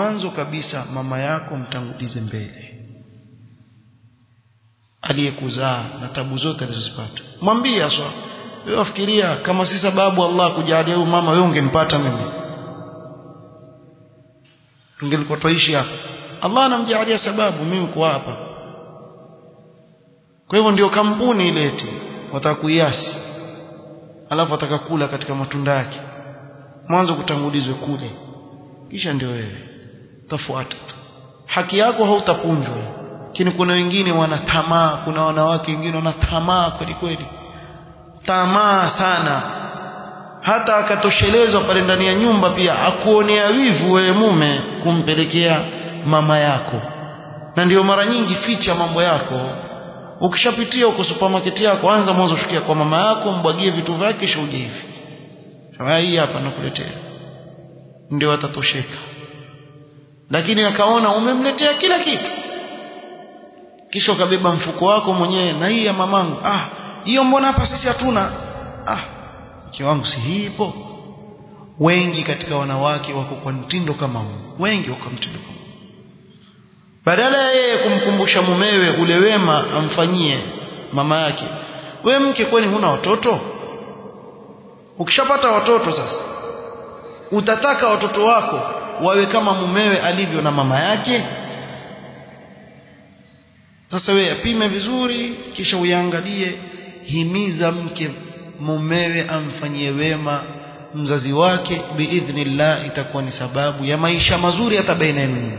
mwanzo kabisa mama yako mtangulize mbele. Aliyekuzaa na tabu zote alizozipata. Mwambie aswa wewe wafikiria kama si sababu Allah kujalia huyu mama wewe ungempata mimi? Tungelikuwa tuishi hapa. Allah anamjalia sababu mimi kuwa hapa. Kwa hivyo ndio kampuni ile eti watakuiasi alafu watakakula katika matunda yake. Mwanzo kutangulizwe kule. Kisha ndio wewe utafuata haki yako hautapunjwa. Lakini kuna wengine wana tamaa kuna wanawake wengine wana tamaa kweli kweli. Tamaa sana. Hata akatoshelezwa pale ndani ya nyumba pia akuonea wivu wewe mume kumpelekea mama yako. Na ndio mara nyingi ficha mambo yako. Ukishapitia uko supermarket yako anza mwanzo shukia kwa mama yako mbwagie vitu vyake kisha uje hivi hii hapa nakuletea. Ndio atatosheka lakini akaona umemletea kila kitu. Kisha ukabeba mfuko wako mwenyewe na hii ya mamangu. Ah hiyo mbona hapa sisi hatuna? Ah mke wangu si hii ipo? Wengi katika wanawake wako kwa mtindo kama huu. Wengi wako mtindo kama badala ya yeye kumkumbusha mumewe ule wema amfanyie mama yake. We mke kwani huna watoto? Ukishapata watoto sasa utataka watoto wako wawe kama mumewe alivyo na mama yake. Sasa wewe apime vizuri kisha uyangalie himiza mke mumewe amfanyie wema mzazi wake biidhnillah itakuwa ni sababu ya maisha mazuri hata baina yenu